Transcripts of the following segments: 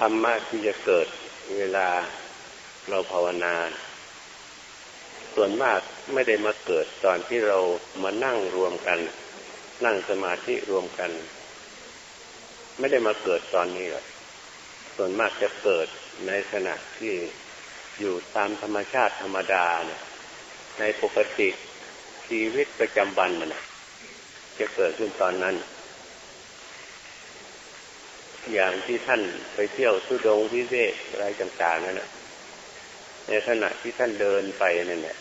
ธรรมะที่จะเกิดเวลาเราภาวนา ส่วนมากไม่ได้มาเกิดตอนที่เรามานั่งรวมกัน นั่งสมาธิรวมกัน ไม่ได้มาเกิดตอนนี้หรอกส่วนมากจะเกิดในขณะที่อยู่ตามธรรมชาติธรรมดาเนี่ยในปกติชีวิตประจำวันมันจะเกิดขึ้นตอนนั้น อย่างที่ท่านไปเที่ยวสุดงพิเศษอะไรต่างๆนั่นแหะในขณะที่ท่านเดินไปนั่นแหละ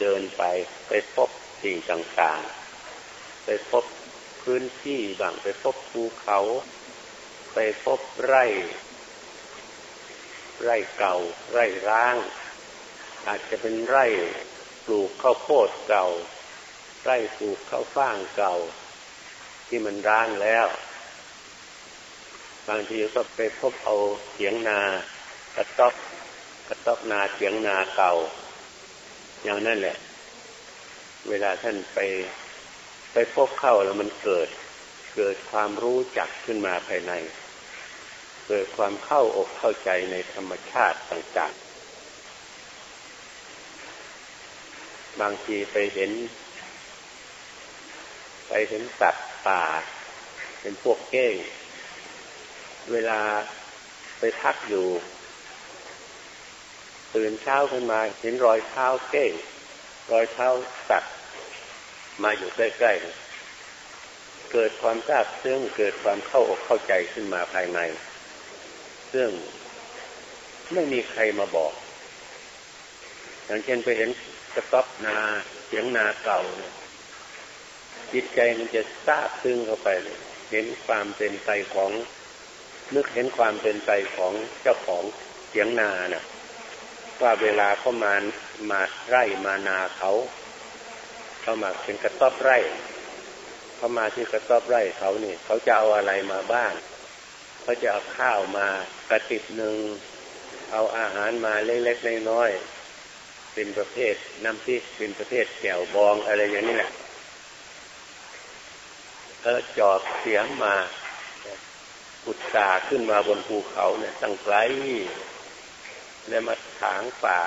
เดินไปไปพบสิ่งต่างๆ ไปพบพื้นที่บางไปพบภูเขา ไปพบไร่ ไร่เก่า ไร่ร้าง อาจจะเป็นไร่ปลูกข้าวโพดเก่า ไร่ปลูกข้าวฟ่างเก่า ที่มันร้างแล้ว บางทีก็ไปพบเอาเสียงนากระต๊อบกระต๊อบนาเสียงนาเก่า อย่างนั้นแหละ เวลาท่านไปไปพบเข้าแล้วมันเกิด เกิดความรู้จักขึ้นมาภายใน เกิดความเข้าอกเข้าใจในธรรมชาติต่างๆ บางทีไปเห็น ไปเห็นสัตว์ป่า เป็นพวกเก้ง เวลาไปพักอยู่ ตื่นเช้าขึ้นมาเห็นรอยเท้าเก้งรอยเท้าสัตว์มาอยู่ใกล้ๆเกิดความทราบซึ่งเกิดความเข้าอกเข้าใจขึ้นมาภายใน ซึ่งไม่มีใครมาบอก อย่างเช่นไปเห็นกระต๊อบนาเสียงนาเก่าจิตใจมันจะทราบซึ่งเข้าไปเลยเห็นความเป็นไปของ นึกเห็นความเป็นไปของเจ้าของเสียงนานะ่ะ ว่าเวลาเขามามาไร่มานาเขาเขามาเป็นกระต๊อบไร่เขามาที่กระต๊อบไร่เขานี่เขาจะเอาอะไรมาบ้างเขาจะเอาข้าวมากระติบหนึ่งเอาอาหารมาเล็กๆน้อยๆเป็นประเภทน้ำพริกเป็นประเภทแก้วบองอะไรอย่างนี้แหละเออจอบเสียงมา อุตสาขึ้นมาบนภูเขาเนี่ยตั้งไกลแล้วมาถางป่า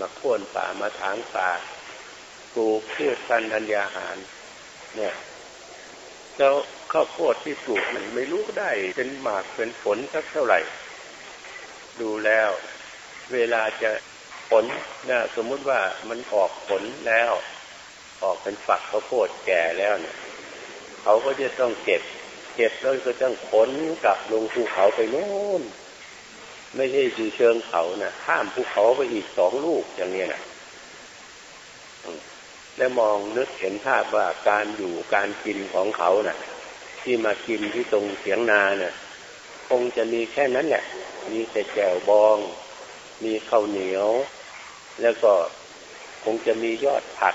มาโค่นป่ามาถางป่าปลูกพืชพันธุ์ธัญญาหาร เนี่ยแล้วข้าวโพดที่ปลูกมันไม่รู้ได้ เป็นหมากเป็นผลสักเท่าไหร่ ดูแล้ว เวลาจะผลนะสมมุติว่ามันออกผลแล้ว ออกเป็นฝักข้าวโพดแก่แล้วเนี่ย เขาก็จะต้องเก็บ เก็บแล้วก็ต้องขนกลับลงภูเขาไปโน่น ไม่ใช่อยู่เชิงเขานะข้ามภูเขาไปอีกสองลูกอย่างนี้นะแล้วมองนึกเห็นภาพว่าการอยู่การกินของเขานะ่ะ ที่มากินที่ตรงเสียงนาเนะ่ยคงจะมีแค่นั้นแหละ มีแต่แจวบอง มีข้าวเหนียว แล้วก็คงจะมียอดผัก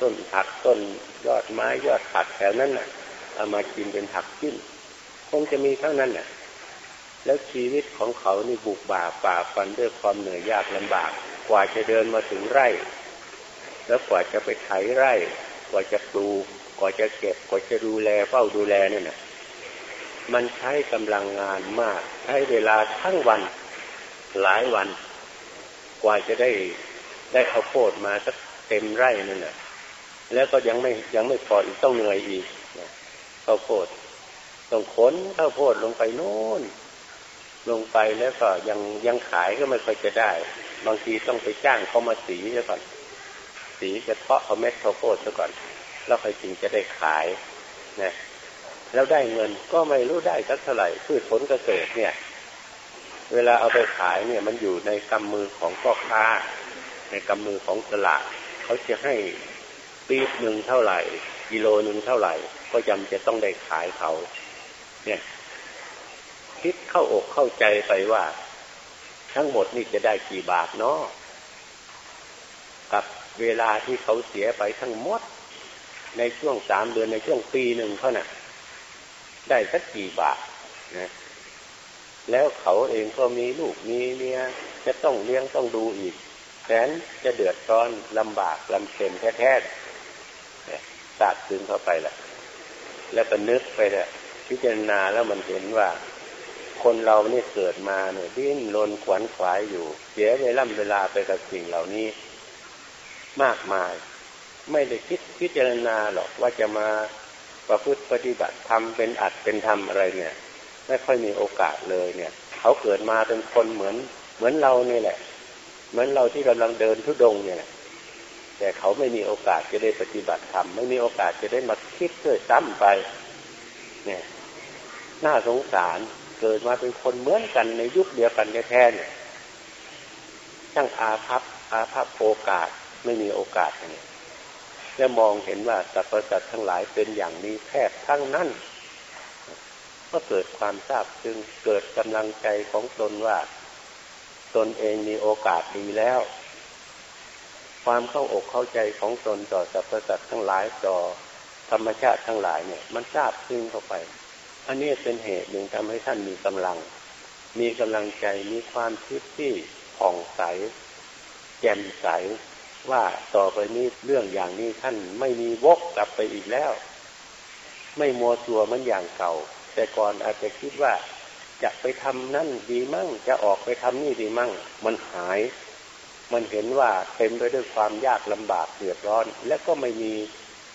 ต้นผักต้นยอดไม้ยอดผักแถวนั้นน่ะ เอามากินเป็นผักขึ้นคงจะมีเท่านั้นแหละแล้วชีวิตของเขานี่บุกบ่าฝ่าฟันด้วยความเหนื่อยยากลำบาก กว่าจะเดินมาถึงไร่ แล้วกว่าจะไปไถไร่ กว่าจะปลูกกว่าจะเก็บกว่าจะดูแลเฝ้าดูแลนี่นะมันใช้กำลังงานมาก ใช้เวลาทั้งวันหลายวัน กว่าจะได้ได้ข้าวโพดมาสักเต็มไร่นั่นแหละแล้วก็ยังไม่ยังไม่พออีกต้องเหนื่อยอีก ข้าวโพดต้องขนข้าวโพดลงไปโน่น ลงไปแล้วก็ยังยังขายก็ไม่ค่อยจะได้ บางทีต้องไปจ้างเขามาสีซะก่อน สีจะเพาะเอาเม็ดข้าวโพดซะก่อน แล้วค่อยจึงจะได้ขายนะแล้วได้เงินก็ไม่รู้ได้สักเท่าไหร่พืชผลเกษตรเนี่ย เวลาเอาไปขายเนี่ย มันอยู่ในกำมือของพ่อค้า ในกำมือของตลาดเขาจะให้ปีบหนึ่งเท่าไหร่ กิโลหนึ่งเท่าไหร่ ก็จำจะต้องได้ขายเขา เนี่ย คิดเข้าอกเข้าใจไปว่า ทั้งหมดนี่จะได้กี่บาทเนาะกับเวลาที่เขาเสียไปทั้งหมด ในช่วงสามเดือนในช่วงปีหนึ่งเขานะ่ะได้สักกี่บาทนะแล้วเขาเองก็มีลูกมีเมียจะต้องเลี้ยงต้องดูอีกแสนจะเดือดร้อนลำบากลำเค็มแท้ๆสาดซึงเข้าไปแหละ แล้วก็นึกไปแหละพิจารณาแล้วมันเห็นว่า คนเรานี่เกิดมาเนี่ยดิ้นรนขวนขวายอยู่ เสียเวลาเวลาไปกับสิ่งเหล่านี้ มากมาย ไม่ได้คิดพิจารณาหรอกว่าจะมาประพฤติปฏิบัติทำเป็นอัดเป็นทำอะไรเนี่ย ไม่ค่อยมีโอกาสเลยเนี่ย เขาเกิดมาเป็นคนเหมือน เหมือนเราเนี่ยแหละ เหมือนเราที่กำลังเดินทุดงเนี่ยแหละ แต่เขาไม่มีโอกาสจะได้ปฏิบัติธรรมไม่มีโอกาสจะได้มาคิดเพื่อซ้ำไป เนี่ย น่าสงสารเกิดมาเป็นคนเหมือนกันในยุคเดียวกันแท้ๆเนี่ยช่างอาภัพอาภัพโอกาสไม่มีโอกาสเนี่ยจะมองเห็นว่าสรรพสัตว์ทั้งหลายเป็นอย่างนี้แทบทั้งนั้นก็เกิดความทราบซึ่งเกิดกำลังใจของตนว่า ตนเองมีโอกาสดีแล้ว ความเข้าอกเข้าใจของตนต่อสรรพสัตว์ทั้งหลายต่อธรรมชาติทั้งหลายเนี่ย มันทราบซึ่งเข้าไป อันนี้เป็นเหตุหนึ่งทำให้ท่านมีกำลัง มีกำลังใจมีความคิดที่ผ่องใส แจ่มใสว่าต่อไปนี้เรื่องอย่างนี้ท่านไม่มีวกกลับไปอีกแล้ว ไม่มัวตัวมันอย่างเก่า แต่ก่อนอาจจะคิดว่าจะไปทำนั่นดีมั่ง จะออกไปทำนี่ดีมั่ง มันหาย มันเห็นว่าเต็มไปด้วยความยากลำบากเดือดร้อน และก็ไม่มี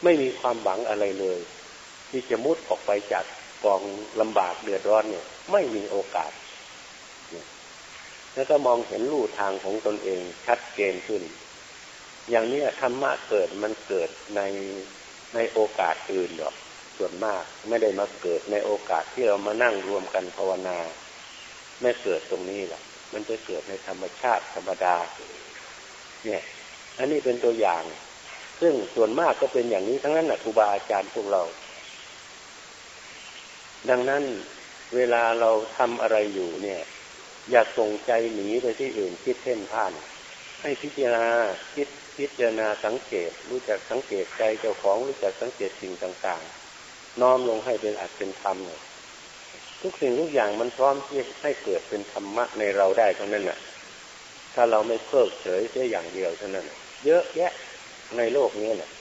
ไม่มีความหวังอะไรเลย ที่จะมุดออกไปจากกองลำบากเดือดร้อนเนี่ย ไม่มีโอกาส แล้วก็มองเห็นลู่ทางของตนเองชัดเจนขึ้น อย่างนี้ธรรมะเกิดมันเกิดในในโอกาสอื่นหรอกส่วนมากไม่ได้มาเกิดในโอกาสที่เรามานั่งรวมกันภาวนา ไม่เกิดตรงนี้หรอก มันจะเกิดในธรรมชาติธรรมดา เนี่ย อันนี้เป็นตัวอย่าง ซึ่งส่วนมากก็เป็นอย่างนี้ทั้งนั้นนะครูบาอาจารย์พวกเรา ดังนั้นเวลาเราทำอะไรอยู่เนี่ย อย่าส่งใจหนีไปที่อื่นคิดเพ่นพ่าน ให้พิจารณาคิดพิจารณาสังเกต รู้จักสังเกตใจเจ้าของรู้จักสังเกตสิ่งต่าง ๆ น้อมลงให้เป็นอัตเป็นธรรมเนี่ย ทุกสิ่งทุกอย่างมันพร้อมที่ให้เกิดเป็นธรรมะในเราได้เท่านั้นแหละถ้าเราไม่เพิกเฉยแค่อย่างเดียวเท่านั้นเยอะแยะในโลกนี้เนี่ย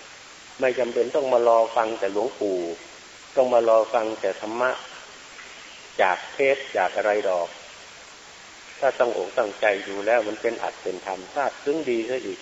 ไม่จำเป็นต้องมารอฟังแต่หลวงปู่ต้องมารอฟังแต่ธรรมะ จากเทศจากอะไรดอก ถ้าต้องอกตั้งใจอยู่แล้วมันเป็นอัดเป็นธรรมทราบซึ้งดีซะอีก